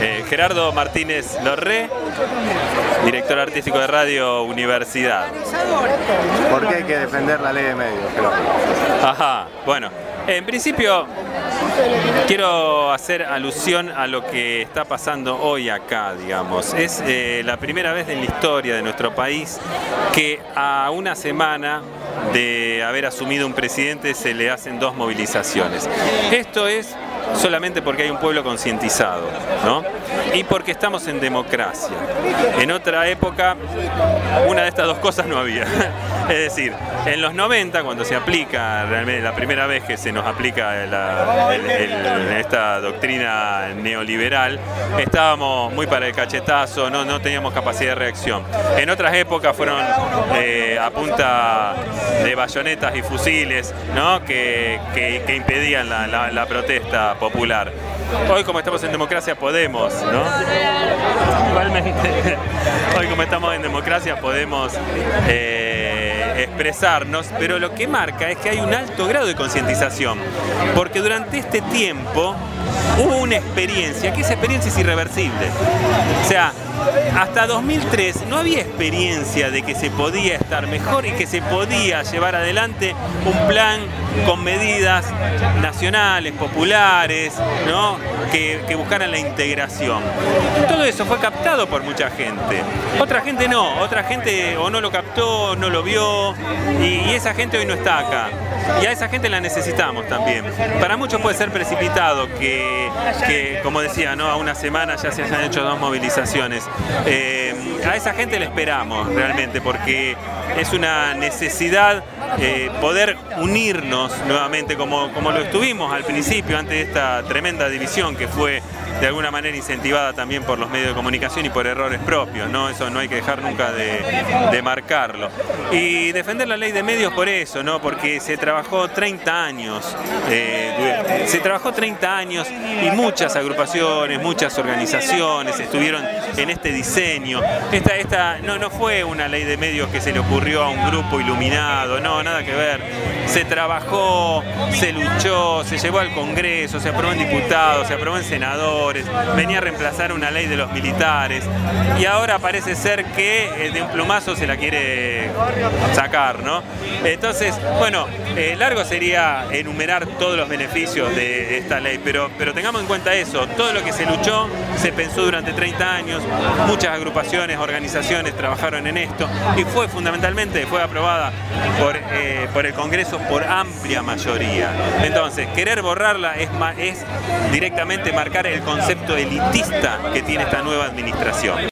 Eh, Gerardo Martínez Lorré, director artístico de Radio Universidad. ¿Por qué hay que defender la ley de medios? Ajá, bueno, en principio quiero hacer alusión a lo que está pasando hoy acá, digamos. Es eh, la primera vez en la historia de nuestro país que a una semana de haber asumido un presidente se le hacen dos movilizaciones. Esto es solamente porque hay un pueblo concientizado, ¿no? Y porque estamos en democracia. En otra época, una de estas dos cosas no había. Es decir, en los 90, cuando se aplica, realmente la primera vez que se nos aplica esta doctrina neoliberal, estábamos muy para el cachetazo, no, teníamos capacidad de reacción. En otras épocas fueron eh, a punta de bayonetas y fusiles ¿no? que, impedían la protesta popular. Hoy como estamos en democracia podemos, ¿no? Igualmente, hoy como estamos en democracia podemos eh, expresarnos, pero lo que marca es que hay un alto grado de concientización, porque durante este tiempo hubo una experiencia, que esa experiencia es irreversible. O sea, hasta 2003 no había experiencia de que se podía estar mejor y que se podía llevar adelante un plan con medidas nacionales, populares, ¿no? que, buscaran la integración. Todo eso fue captado por mucha gente. Otra gente no, otra gente o no lo captó, no lo vio y, esa gente hoy no está acá. Y a esa gente la necesitamos también. Para muchos puede ser precipitado que, como decía, ¿no? a una semana ya se hayan hecho dos movilizaciones. Eh, a esa gente le esperamos realmente porque es una necesidad eh, poder unirnos nuevamente como, como lo estuvimos al principio, antes de esta tremenda división que fue de alguna manera incentivada también por los medios de comunicación y por errores propios, ¿no? Eso no hay que dejar nunca de, marcarlo. Y defender la ley de medios por eso, ¿no? Porque se trabajó 30 años, eh, se trabajó 30 años y muchas agrupaciones, muchas organizaciones estuvieron en este diseño. Esta, esta no, no fue una ley de medios que se le ocurrió a un grupo iluminado, no, nada que ver. Se trabajó, se luchó, se llevó al Congreso, se aprobó en diputados, se aprobó en senadores venía a reemplazar una ley de los militares y ahora parece ser que eh, de un plumazo se la quiere sacar, ¿no? Entonces, bueno, eh, largo sería enumerar todos los beneficios de esta ley, pero, pero tengamos en cuenta eso, todo lo que se luchó se pensó durante 30 años, muchas agrupaciones, organizaciones trabajaron en esto y fue fundamentalmente, fue aprobada por, eh, por el Congreso por amplia mayoría. Entonces, querer borrarla es, es directamente marcar el concepto elitista que tiene esta nueva administración.